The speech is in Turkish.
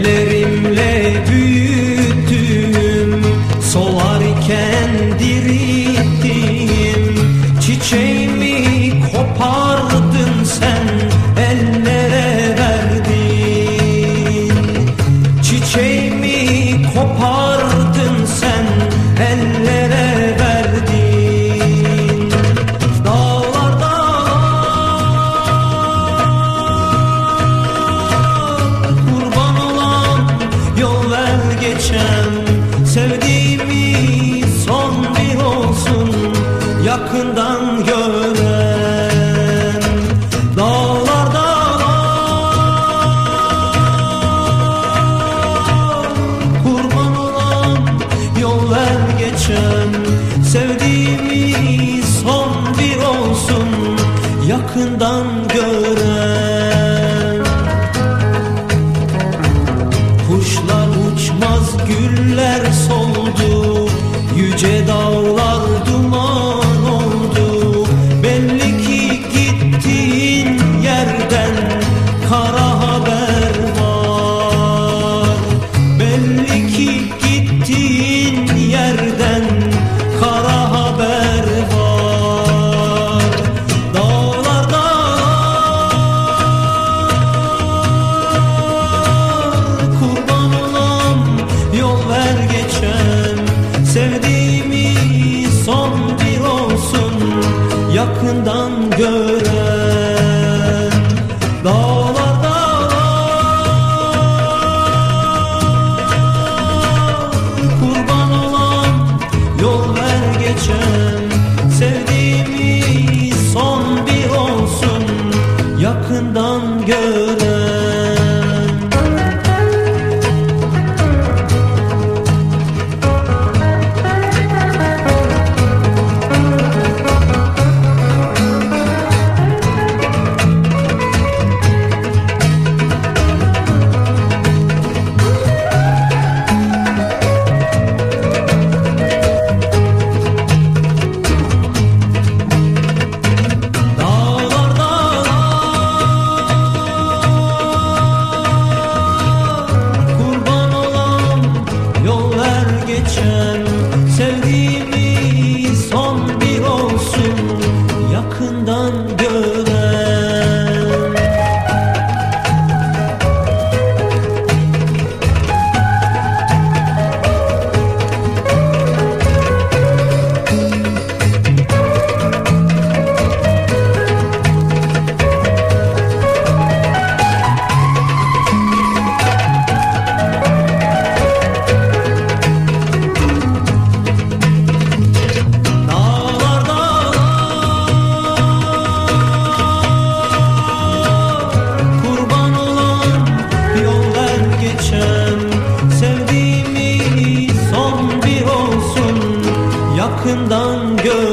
Ellerimle büyüttüm Solarken dirittim Çiçeğimi kopardın sen Ellere verdin. Çiçeğimi geçen Sevdiğimi son bir olsun Yakından gören Dağlar dağlar. Kurban olan yol ver geçen Sevdiğimi son bir olsun Yakından gören ki gittiğin yerden kara haber var. Dağlar dağlar kurban olan yol ver geçen. Sevdiğimi son bir olsun yakından gören. Dağlar yakından yakından gör.